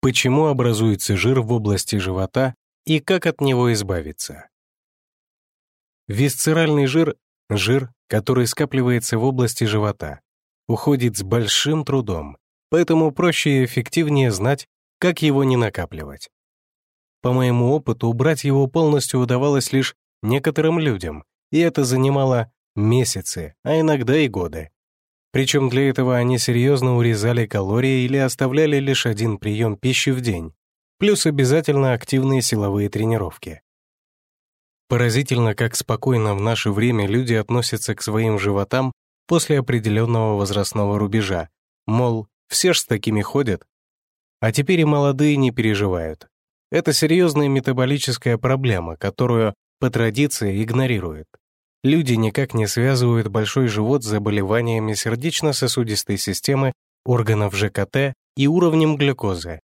Почему образуется жир в области живота и как от него избавиться? Висцеральный жир — жир, который скапливается в области живота, уходит с большим трудом, поэтому проще и эффективнее знать, как его не накапливать. По моему опыту, убрать его полностью удавалось лишь некоторым людям, и это занимало месяцы, а иногда и годы. Причем для этого они серьезно урезали калории или оставляли лишь один прием пищи в день, плюс обязательно активные силовые тренировки. Поразительно, как спокойно в наше время люди относятся к своим животам после определенного возрастного рубежа, мол, все ж с такими ходят. А теперь и молодые не переживают. Это серьезная метаболическая проблема, которую по традиции игнорируют. Люди никак не связывают большой живот с заболеваниями сердечно-сосудистой системы, органов ЖКТ и уровнем глюкозы.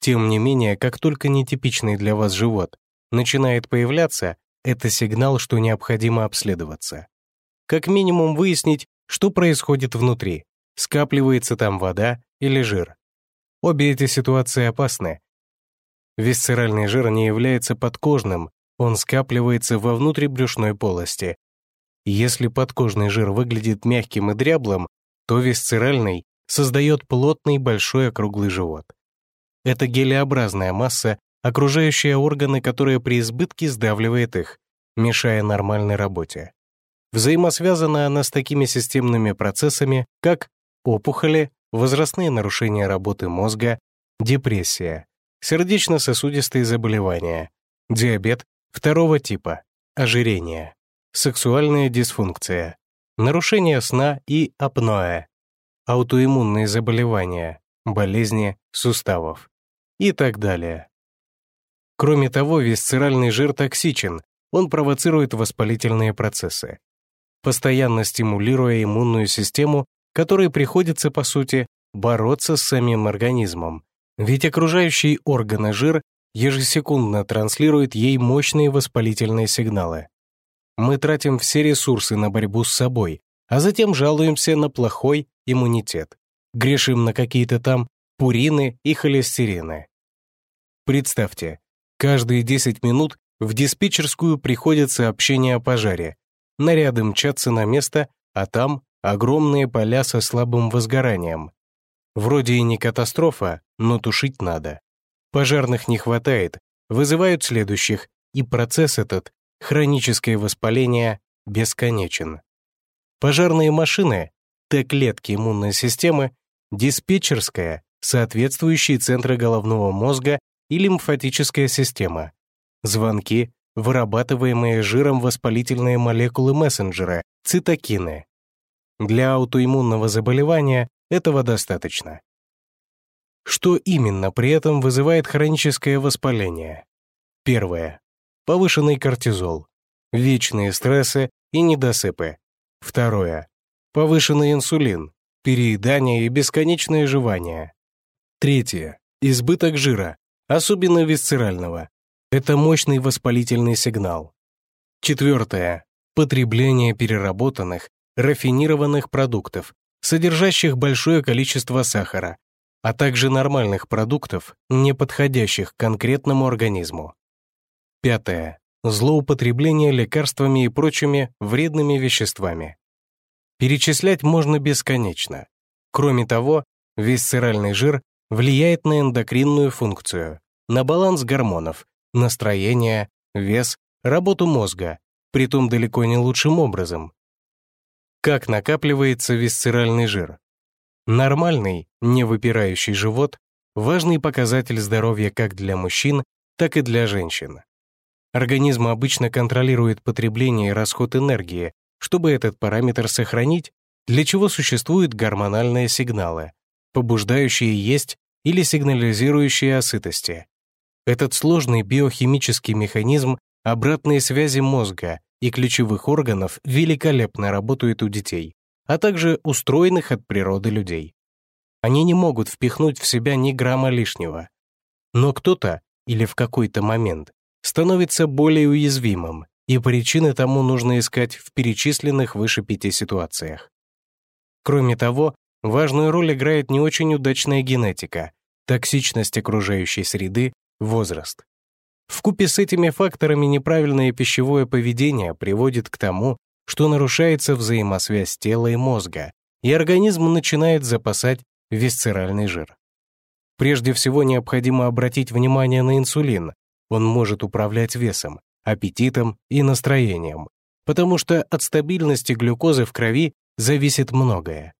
Тем не менее, как только нетипичный для вас живот начинает появляться, это сигнал, что необходимо обследоваться. Как минимум выяснить, что происходит внутри, скапливается там вода или жир. Обе эти ситуации опасны. Висцеральный жир не является подкожным, он скапливается во внутрибрюшной полости, если подкожный жир выглядит мягким и дряблым, то висцеральный создает плотный большой округлый живот. Это гелеобразная масса, окружающая органы, которая при избытке сдавливает их, мешая нормальной работе. Взаимосвязана она с такими системными процессами, как опухоли, возрастные нарушения работы мозга, депрессия, сердечно-сосудистые заболевания, диабет второго типа, ожирение сексуальная дисфункция, нарушение сна и апноэ, аутоиммунные заболевания, болезни суставов и так далее. Кроме того, висцеральный жир токсичен, он провоцирует воспалительные процессы, постоянно стимулируя иммунную систему, которой приходится, по сути, бороться с самим организмом, ведь окружающий органы жир ежесекундно транслирует ей мощные воспалительные сигналы. Мы тратим все ресурсы на борьбу с собой, а затем жалуемся на плохой иммунитет. Грешим на какие-то там пурины и холестерины. Представьте, каждые 10 минут в диспетчерскую приходит сообщение о пожаре. Наряды мчатся на место, а там огромные поля со слабым возгоранием. Вроде и не катастрофа, но тушить надо. Пожарных не хватает, вызывают следующих, и процесс этот хроническое воспаление бесконечен. Пожарные машины, Т-клетки иммунной системы, диспетчерская, соответствующие центры головного мозга и лимфатическая система, звонки, вырабатываемые жиром воспалительные молекулы мессенджера, цитокины. Для аутоиммунного заболевания этого достаточно. Что именно при этом вызывает хроническое воспаление? Первое повышенный кортизол, вечные стрессы и недосыпы. Второе. Повышенный инсулин, переедание и бесконечное жевание. Третье. Избыток жира, особенно висцерального. Это мощный воспалительный сигнал. Четвертое. Потребление переработанных, рафинированных продуктов, содержащих большое количество сахара, а также нормальных продуктов, не подходящих к конкретному организму. Пятое. Злоупотребление лекарствами и прочими вредными веществами. Перечислять можно бесконечно. Кроме того, висцеральный жир влияет на эндокринную функцию, на баланс гормонов, настроение, вес, работу мозга, притом далеко не лучшим образом. Как накапливается висцеральный жир? Нормальный, не выпирающий живот – важный показатель здоровья как для мужчин, так и для женщин. Организм обычно контролирует потребление и расход энергии, чтобы этот параметр сохранить, для чего существуют гормональные сигналы, побуждающие есть или сигнализирующие о сытости. Этот сложный биохимический механизм обратной связи мозга и ключевых органов великолепно работает у детей, а также устроенных от природы людей. Они не могут впихнуть в себя ни грамма лишнего. Но кто-то или в какой-то момент становится более уязвимым, и причины тому нужно искать в перечисленных выше пяти ситуациях. Кроме того, важную роль играет не очень удачная генетика, токсичность окружающей среды, возраст. Вкупе с этими факторами неправильное пищевое поведение приводит к тому, что нарушается взаимосвязь тела и мозга, и организм начинает запасать висцеральный жир. Прежде всего необходимо обратить внимание на инсулин. Он может управлять весом, аппетитом и настроением, потому что от стабильности глюкозы в крови зависит многое.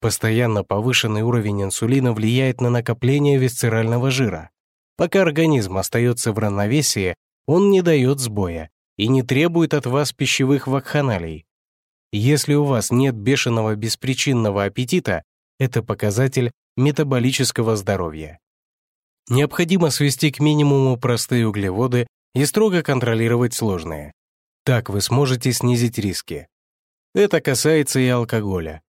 Постоянно повышенный уровень инсулина влияет на накопление висцерального жира. Пока организм остается в равновесии, он не дает сбоя и не требует от вас пищевых вакханалий. Если у вас нет бешеного беспричинного аппетита, это показатель метаболического здоровья. Необходимо свести к минимуму простые углеводы и строго контролировать сложные. Так вы сможете снизить риски. Это касается и алкоголя.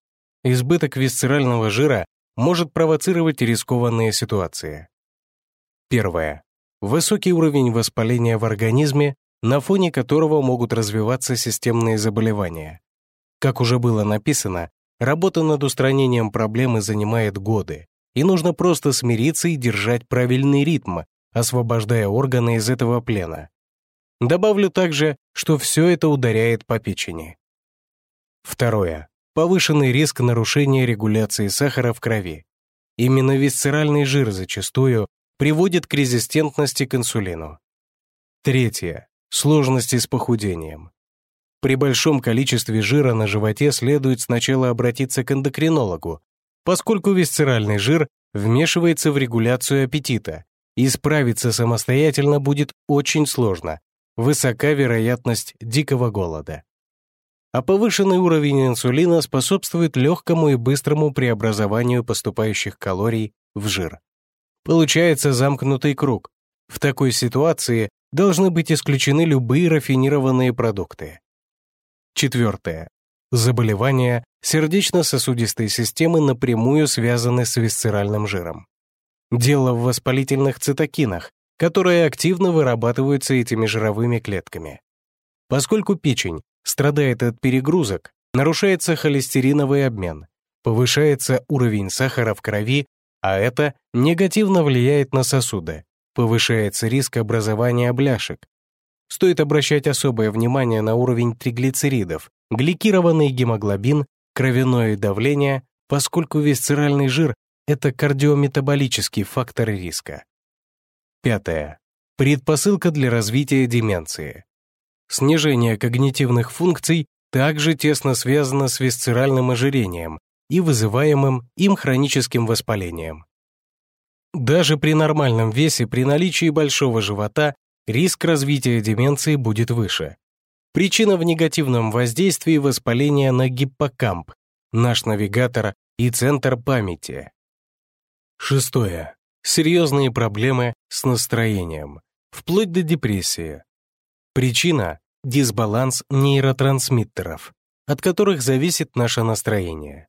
Избыток висцерального жира может провоцировать рискованные ситуации. Первое. Высокий уровень воспаления в организме, на фоне которого могут развиваться системные заболевания. Как уже было написано, Работа над устранением проблемы занимает годы, и нужно просто смириться и держать правильный ритм, освобождая органы из этого плена. Добавлю также, что все это ударяет по печени. Второе. Повышенный риск нарушения регуляции сахара в крови. Именно висцеральный жир зачастую приводит к резистентности к инсулину. Третье. Сложности с похудением. При большом количестве жира на животе следует сначала обратиться к эндокринологу, поскольку висцеральный жир вмешивается в регуляцию аппетита, и справиться самостоятельно будет очень сложно, высока вероятность дикого голода. А повышенный уровень инсулина способствует легкому и быстрому преобразованию поступающих калорий в жир. Получается замкнутый круг. В такой ситуации должны быть исключены любые рафинированные продукты. Четвертое. Заболевания сердечно-сосудистой системы напрямую связаны с висцеральным жиром. Дело в воспалительных цитокинах, которые активно вырабатываются этими жировыми клетками. Поскольку печень страдает от перегрузок, нарушается холестериновый обмен, повышается уровень сахара в крови, а это негативно влияет на сосуды, повышается риск образования бляшек, стоит обращать особое внимание на уровень триглицеридов, гликированный гемоглобин, кровяное давление, поскольку висцеральный жир — это кардиометаболический фактор риска. Пятое. Предпосылка для развития деменции. Снижение когнитивных функций также тесно связано с висцеральным ожирением и вызываемым им хроническим воспалением. Даже при нормальном весе при наличии большого живота риск развития деменции будет выше. Причина в негативном воздействии воспаления на гиппокамп, наш навигатор и центр памяти. Шестое. Серьезные проблемы с настроением, вплоть до депрессии. Причина – дисбаланс нейротрансмиттеров, от которых зависит наше настроение.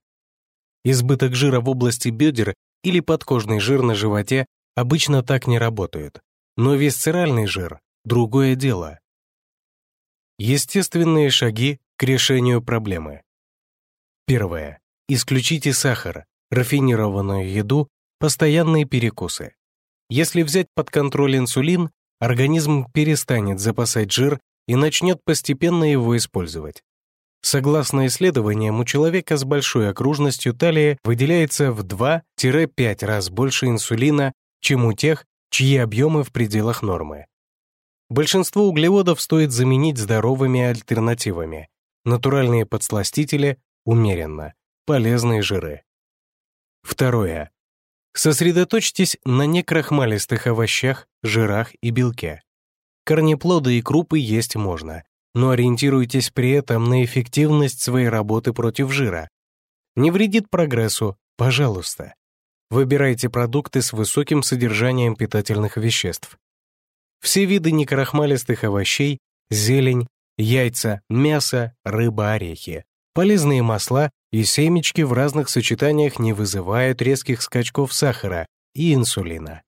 Избыток жира в области бедер или подкожный жир на животе обычно так не работают. Но висцеральный жир — другое дело. Естественные шаги к решению проблемы. Первое. Исключите сахар, рафинированную еду, постоянные перекусы. Если взять под контроль инсулин, организм перестанет запасать жир и начнет постепенно его использовать. Согласно исследованиям, у человека с большой окружностью талии выделяется в 2-5 раз больше инсулина, чем у тех, чьи объемы в пределах нормы. Большинство углеводов стоит заменить здоровыми альтернативами. Натуральные подсластители — умеренно, полезные жиры. Второе. Сосредоточьтесь на некрахмалистых овощах, жирах и белке. Корнеплоды и крупы есть можно, но ориентируйтесь при этом на эффективность своей работы против жира. Не вредит прогрессу, пожалуйста. Выбирайте продукты с высоким содержанием питательных веществ. Все виды некрахмалистых овощей, зелень, яйца, мясо, рыба, орехи, полезные масла и семечки в разных сочетаниях не вызывают резких скачков сахара и инсулина.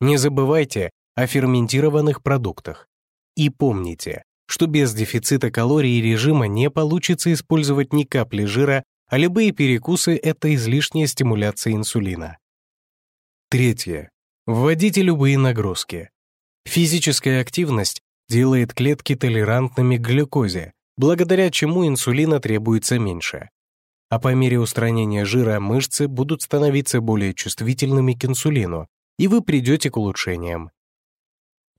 Не забывайте о ферментированных продуктах. И помните, что без дефицита калорий и режима не получится использовать ни капли жира а любые перекусы — это излишняя стимуляция инсулина. Третье. Вводите любые нагрузки. Физическая активность делает клетки толерантными к глюкозе, благодаря чему инсулина требуется меньше. А по мере устранения жира мышцы будут становиться более чувствительными к инсулину, и вы придете к улучшениям.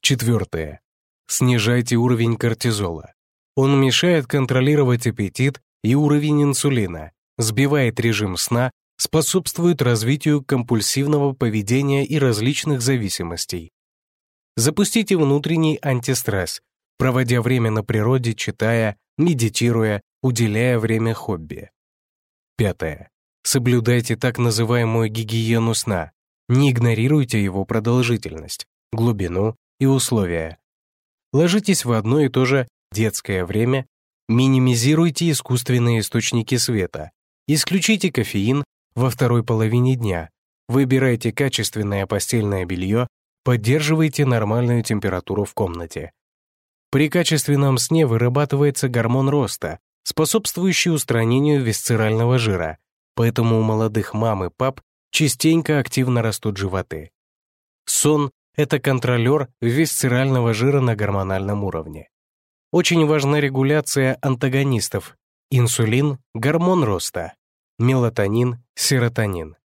Четвертое. Снижайте уровень кортизола. Он мешает контролировать аппетит и уровень инсулина, сбивает режим сна, способствует развитию компульсивного поведения и различных зависимостей. Запустите внутренний антистресс, проводя время на природе, читая, медитируя, уделяя время хобби. Пятое. Соблюдайте так называемую гигиену сна. Не игнорируйте его продолжительность, глубину и условия. Ложитесь в одно и то же детское время, минимизируйте искусственные источники света, исключите кофеин во второй половине дня, выбирайте качественное постельное белье, поддерживайте нормальную температуру в комнате. При качественном сне вырабатывается гормон роста, способствующий устранению висцерального жира, поэтому у молодых мам и пап частенько активно растут животы. Сон — это контролер висцерального жира на гормональном уровне. Очень важна регуляция антагонистов. Инсулин — гормон роста, мелатонин — серотонин.